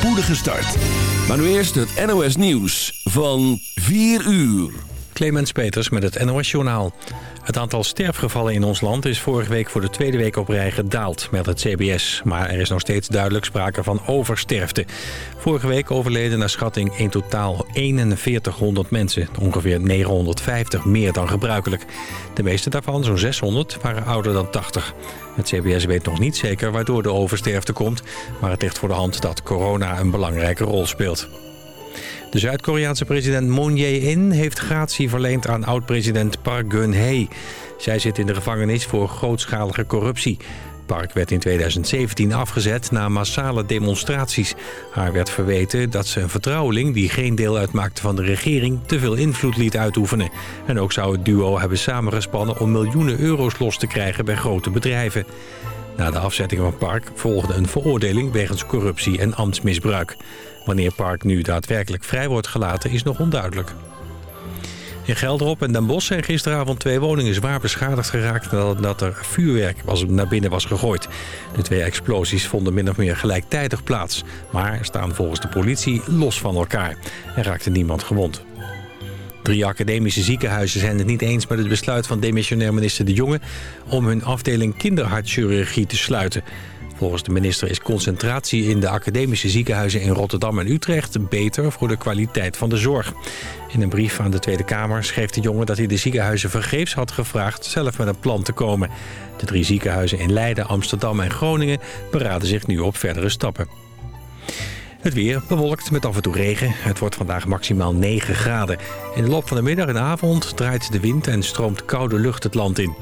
spoedige start. Maar nu eerst het NOS Nieuws van 4 uur. Clemens Peters met het NOS Journaal. Het aantal sterfgevallen in ons land is vorige week voor de tweede week op rij gedaald, meldt het CBS. Maar er is nog steeds duidelijk sprake van oversterfte. Vorige week overleden naar schatting in totaal 4100 mensen. Ongeveer 950 meer dan gebruikelijk. De meeste daarvan, zo'n 600, waren ouder dan 80. Het CBS weet nog niet zeker waardoor de oversterfte komt... maar het ligt voor de hand dat corona een belangrijke rol speelt. De Zuid-Koreaanse president Moon Jae-in heeft gratie verleend aan oud-president Park Geun-hye. Zij zit in de gevangenis voor grootschalige corruptie. Park werd in 2017 afgezet na massale demonstraties. Haar werd verweten dat ze een vertrouweling die geen deel uitmaakte van de regering... te veel invloed liet uitoefenen. En ook zou het duo hebben samengespannen om miljoenen euro's los te krijgen bij grote bedrijven. Na de afzetting van Park volgde een veroordeling wegens corruptie en ambtsmisbruik. Wanneer Park nu daadwerkelijk vrij wordt gelaten is nog onduidelijk. In Gelderop en Den Bosch zijn gisteravond twee woningen zwaar beschadigd geraakt... nadat er vuurwerk naar binnen was gegooid. De twee explosies vonden min of meer gelijktijdig plaats... maar staan volgens de politie los van elkaar. Er raakte niemand gewond. Drie academische ziekenhuizen zijn het niet eens met het besluit van demissionair minister De Jonge... om hun afdeling kinderhartchirurgie te sluiten... Volgens de minister is concentratie in de academische ziekenhuizen in Rotterdam en Utrecht beter voor de kwaliteit van de zorg. In een brief aan de Tweede Kamer schreef de jongen dat hij de ziekenhuizen vergeefs had gevraagd zelf met een plan te komen. De drie ziekenhuizen in Leiden, Amsterdam en Groningen beraden zich nu op verdere stappen. Het weer bewolkt met af en toe regen. Het wordt vandaag maximaal 9 graden. In de loop van de middag en avond draait de wind en stroomt koude lucht het land in.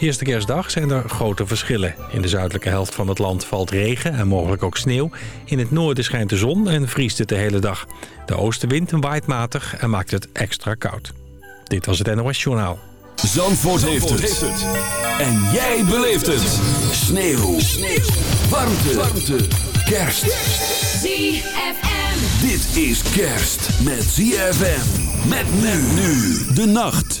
Eerste kerstdag zijn er grote verschillen. In de zuidelijke helft van het land valt regen en mogelijk ook sneeuw. In het noorden schijnt de zon en vriest het de hele dag. De oostenwind waait matig en maakt het extra koud. Dit was het NOS Journaal. Zandvoort, heeft, het. En jij beleeft het. Sneeuw. sneeuw. Warmte. Warmte. Kerst. ZFM. Dit is kerst met ZFM. Met men nu de nacht.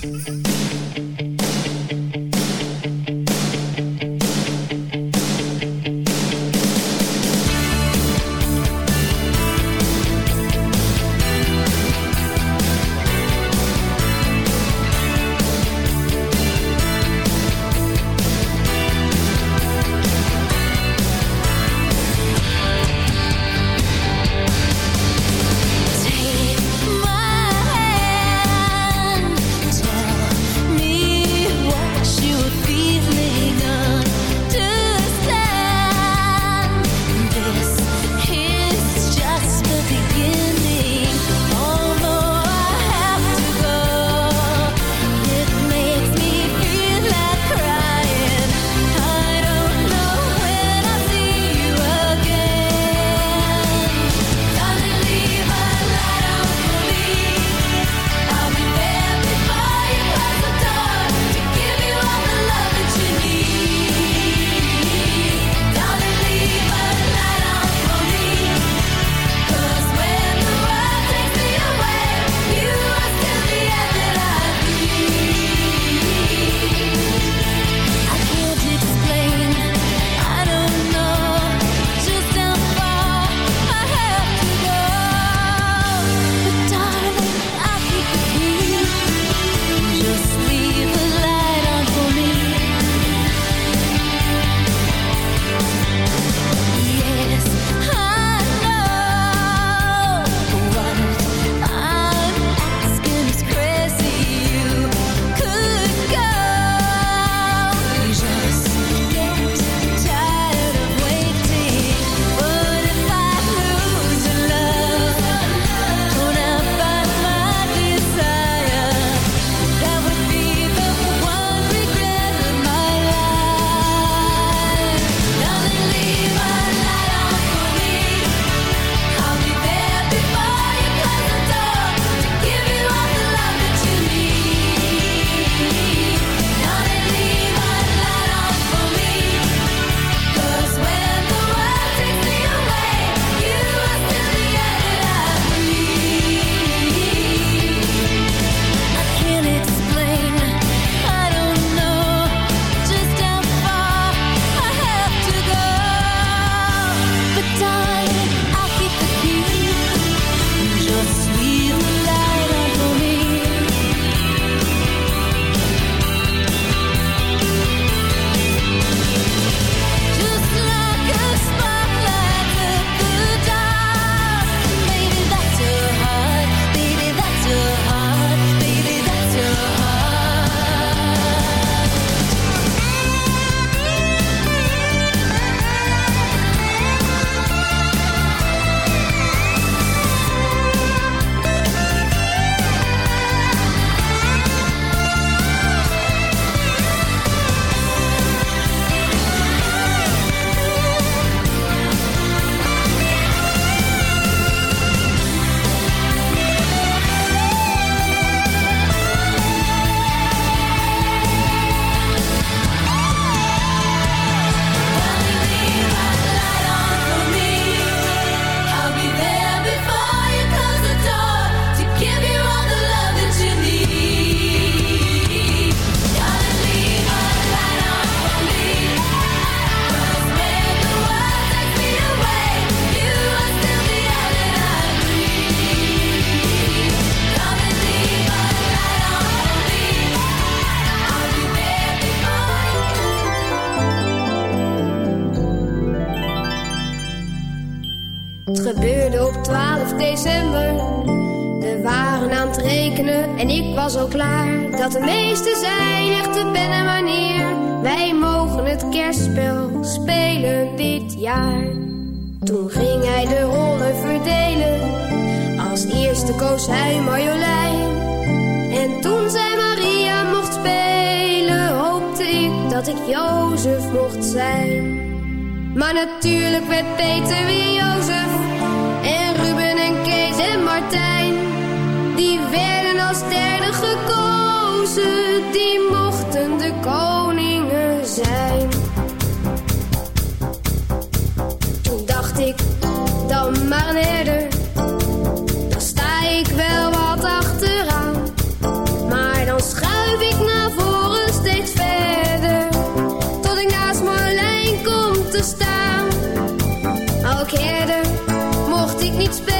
Each be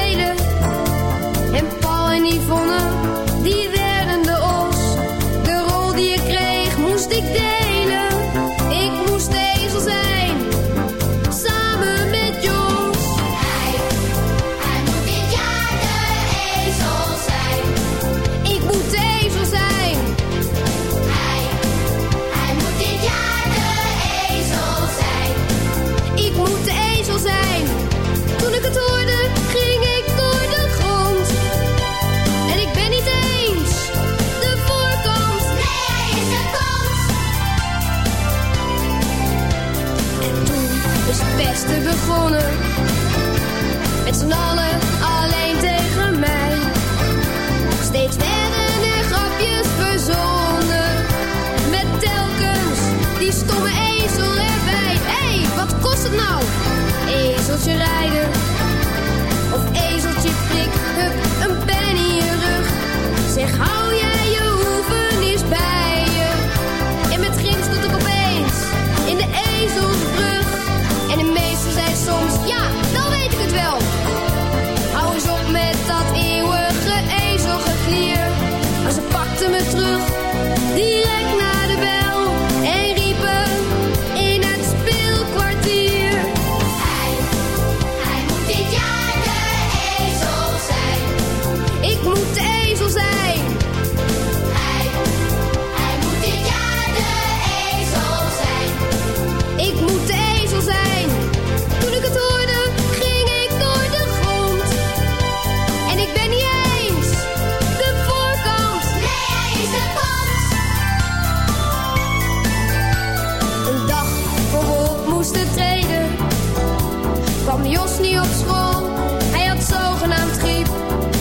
Jos niet op school. Hij had zogenaamd griep.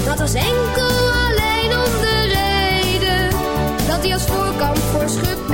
Dat was enkel alleen om de reden dat hij als voorkant voor schub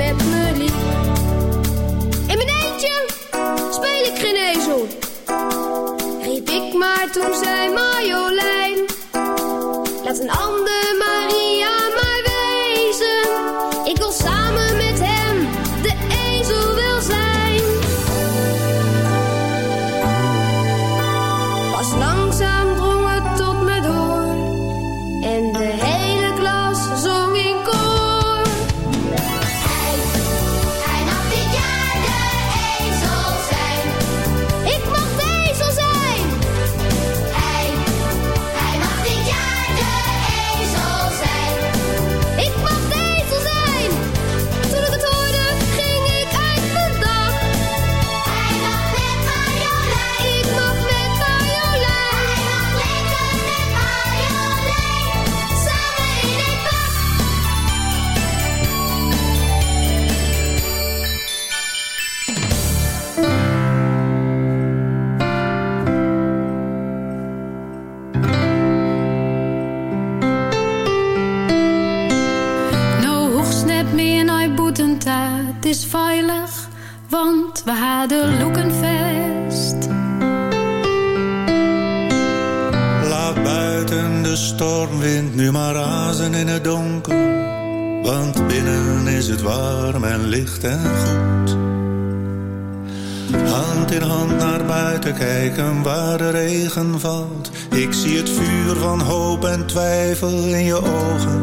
te kijken waar de regen valt. Ik zie het vuur van hoop en twijfel in je ogen.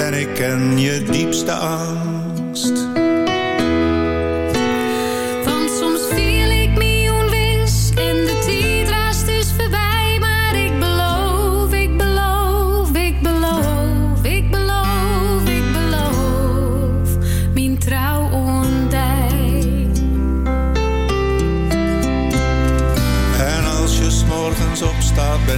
En ik ken je diepste angst.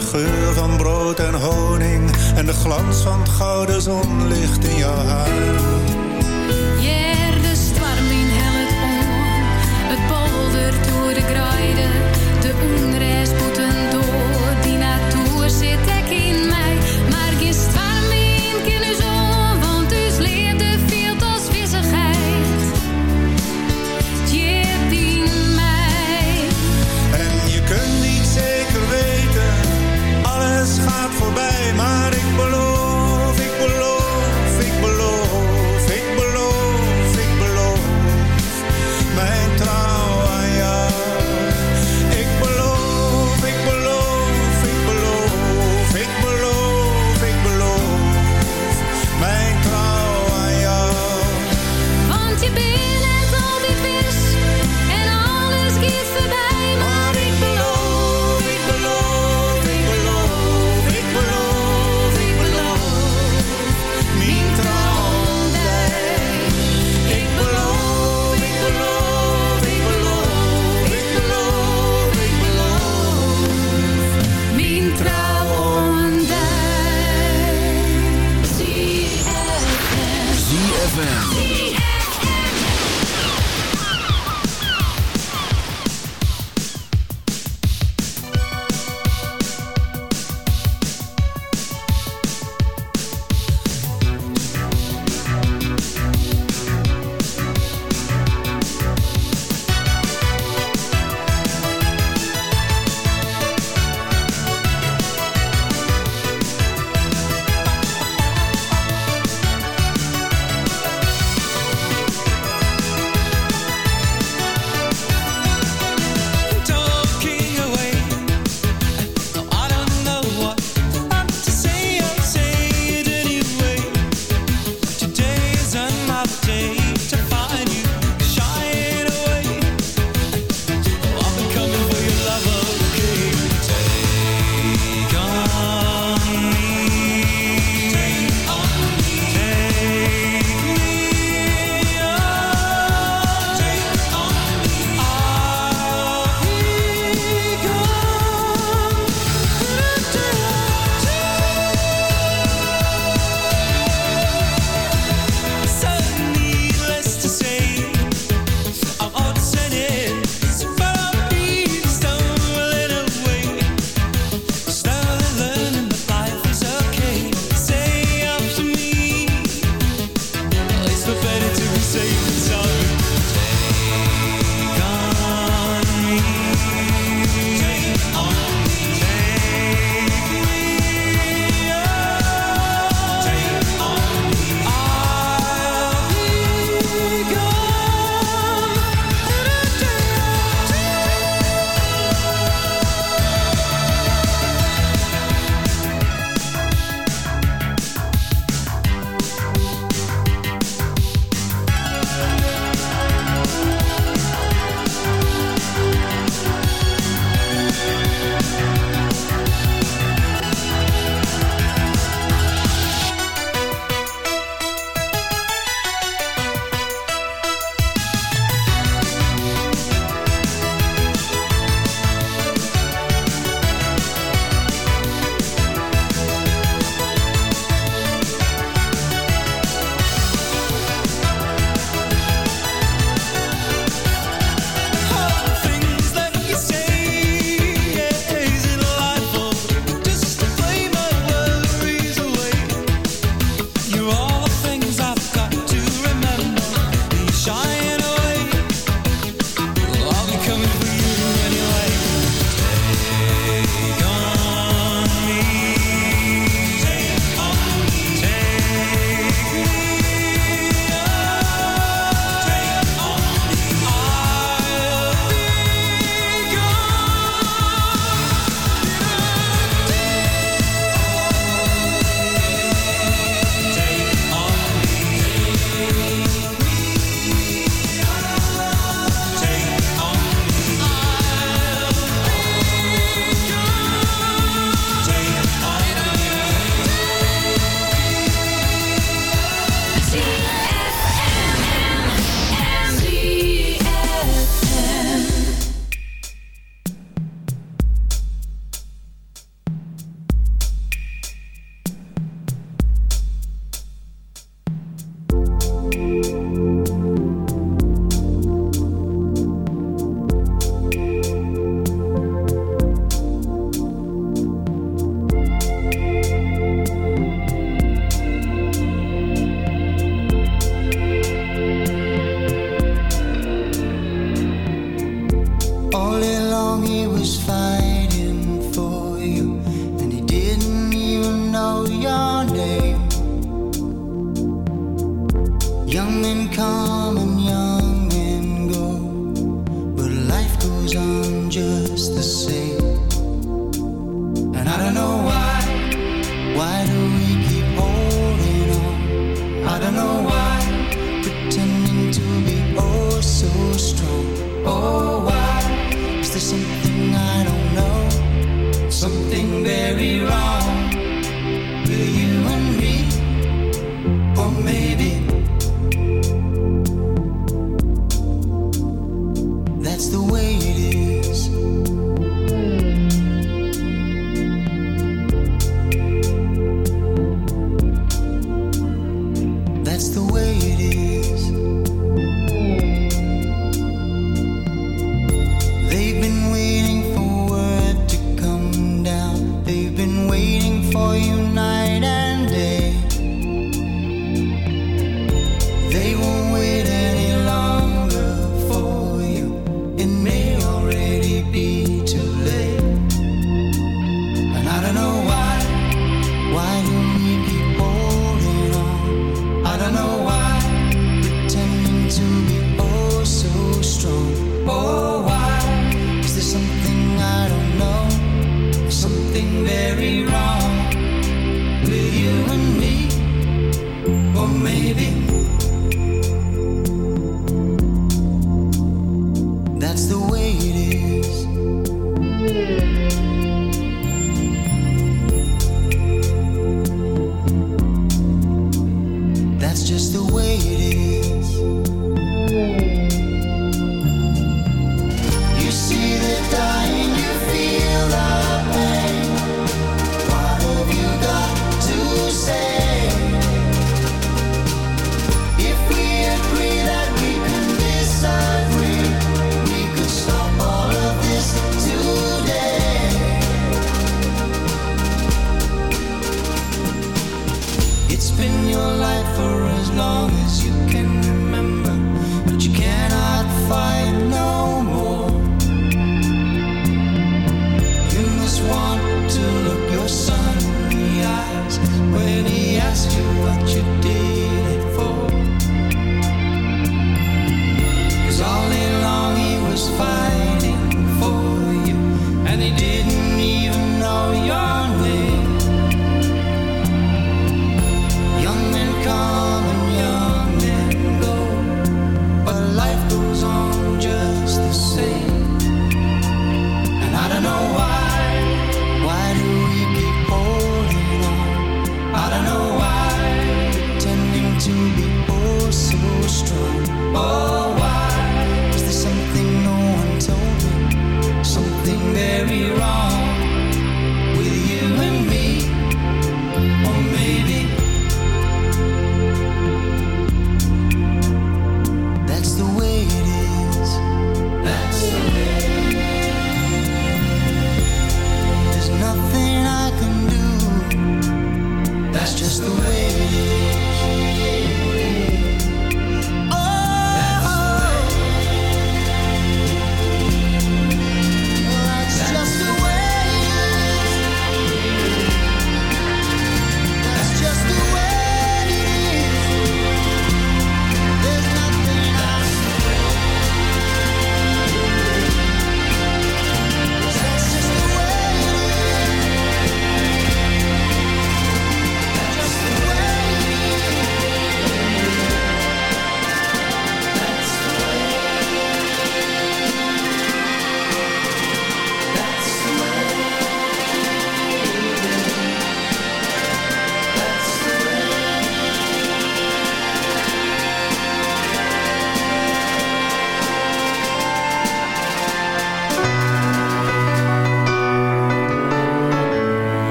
de geur van brood en honing en de glans van het gouden zonlicht.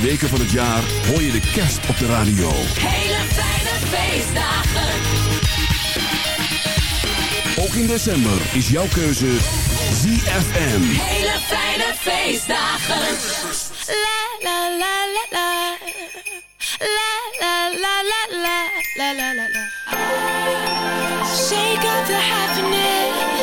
weken van het jaar hoor je de kerst op de radio. Hele fijne feestdagen. Ook in december is jouw keuze ZFM. Hele fijne feestdagen. La la la la la. La la la la la la la la. Shake up the happiness.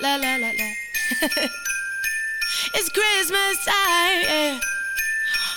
la la la la. it's Christmas time, yeah.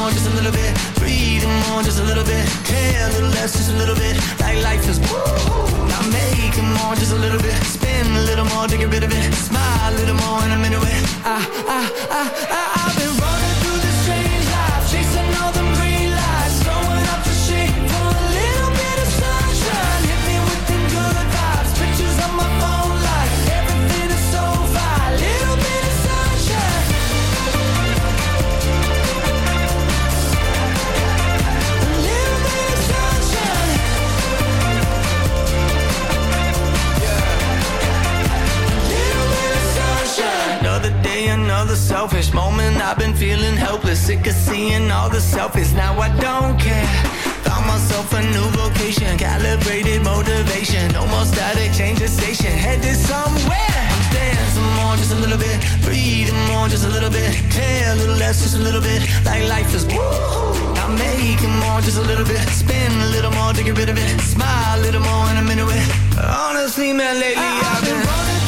I'm more, just a little bit, breathing more, just a little bit, care a little less, just a little bit, like life is woo. Now making more, just a little bit, spin a little more to get rid of it, smile a little more in a minute. With I, I, I, I, I've been running through this strange life, chasing all them selfish moment. I've been feeling helpless, sick of seeing all the selfies. Now I don't care. Found myself a new vocation, calibrated motivation. No more static, change the station, headed somewhere. I'm dancing more, just a little bit. Breathing more, just a little bit. Care a little less, just a little bit. Like life is woo. I'm making more, just a little bit. Spin a little more to get rid of it. Smile a little more in a minute. With honestly, man, lately I've been running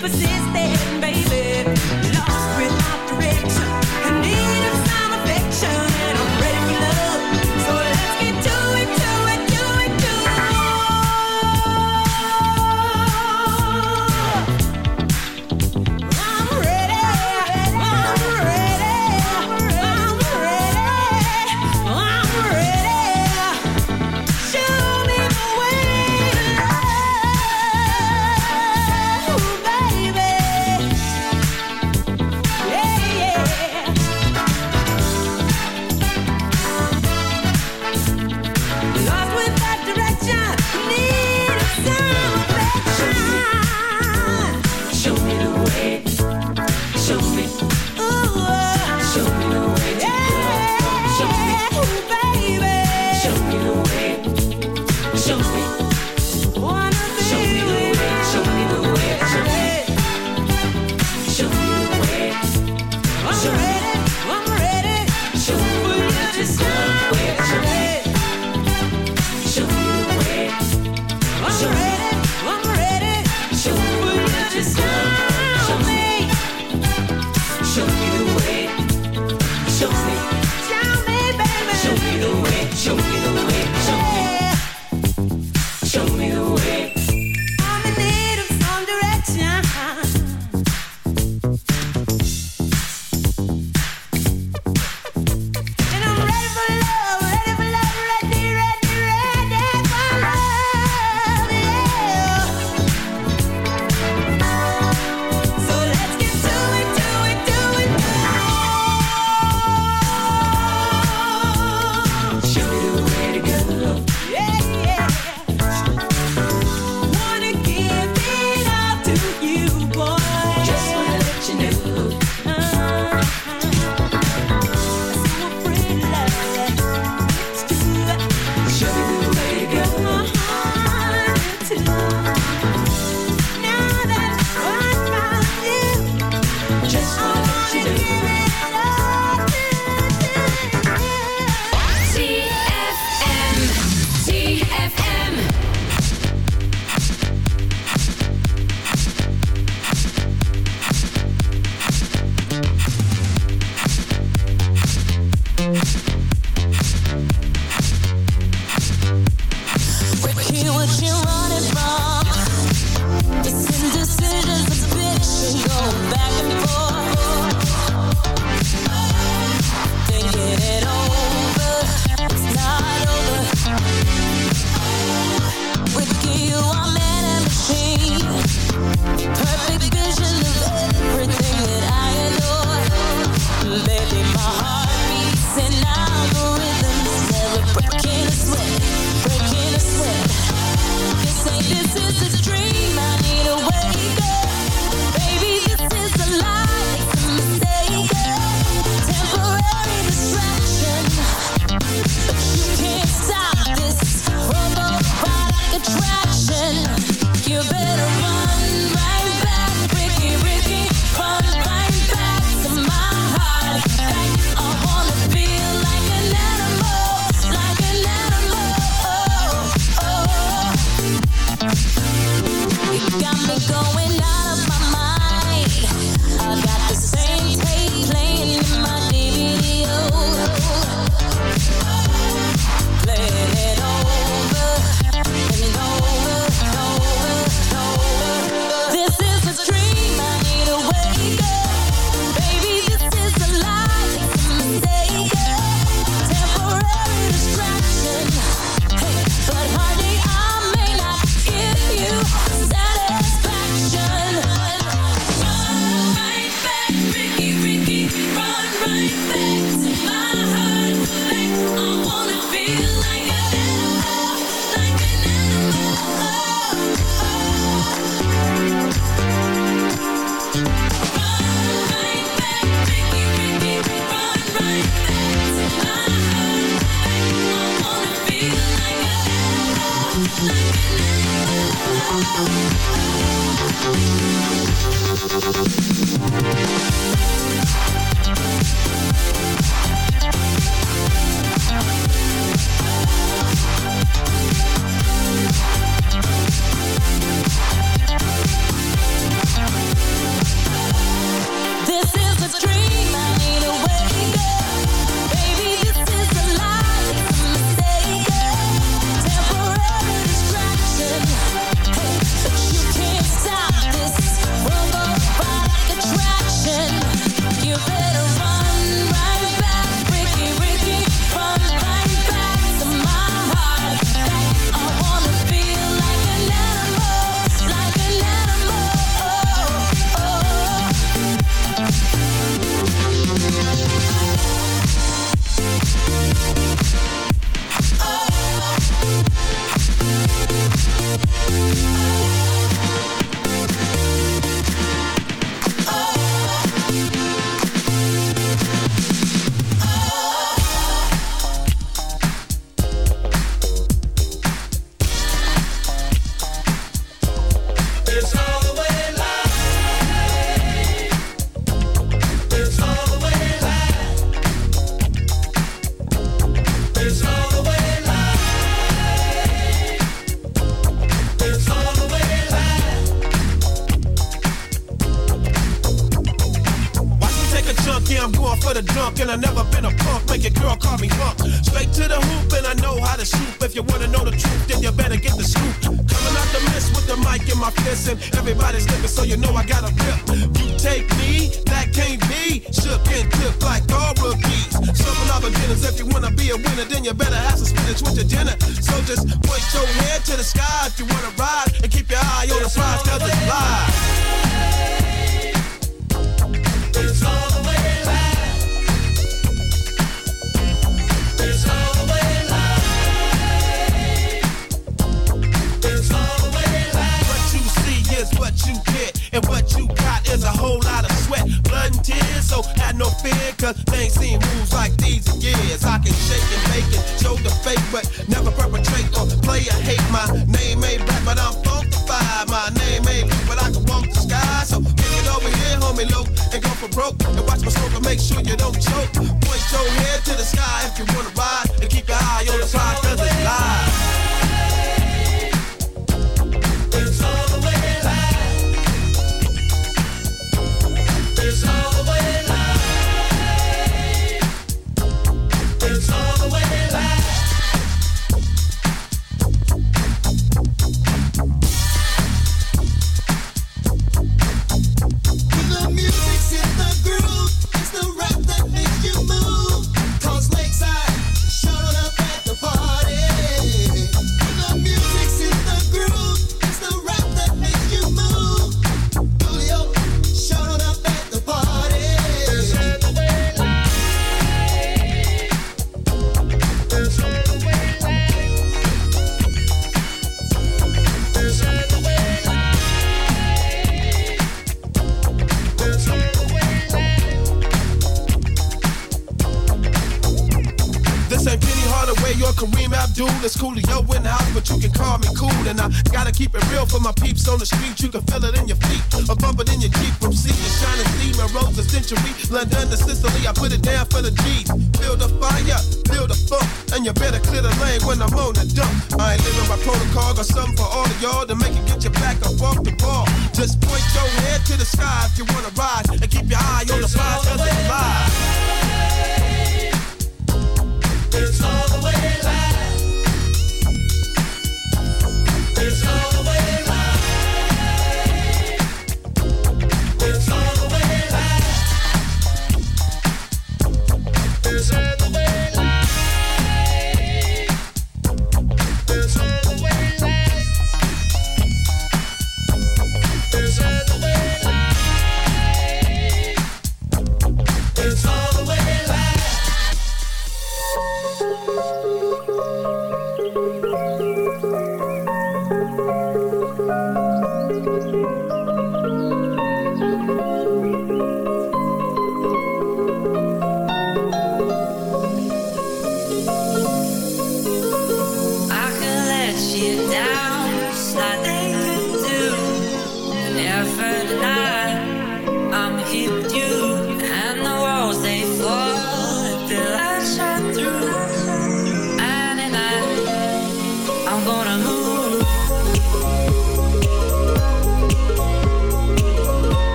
But see.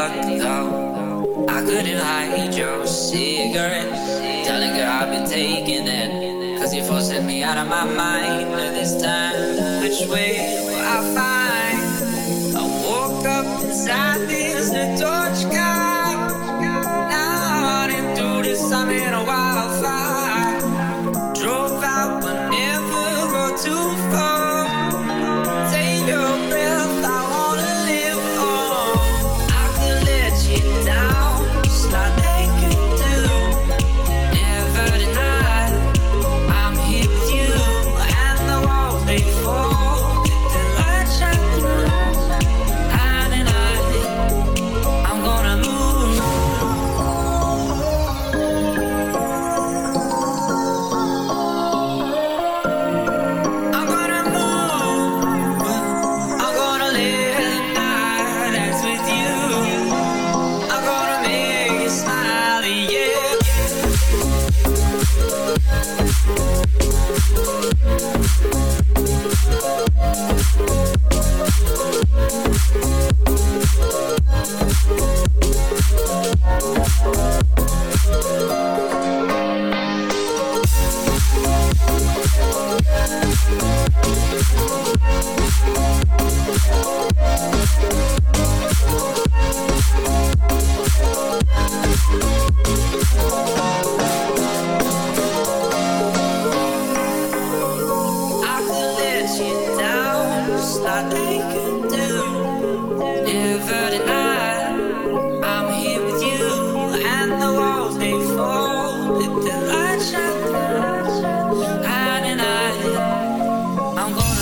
locked out. I couldn't hide your cigarette. Telling her I've been taking it. Cause you forced me out of my mind. But this time, which way will I find? I woke up inside this torch car. Now I didn't do this, I'm in a while.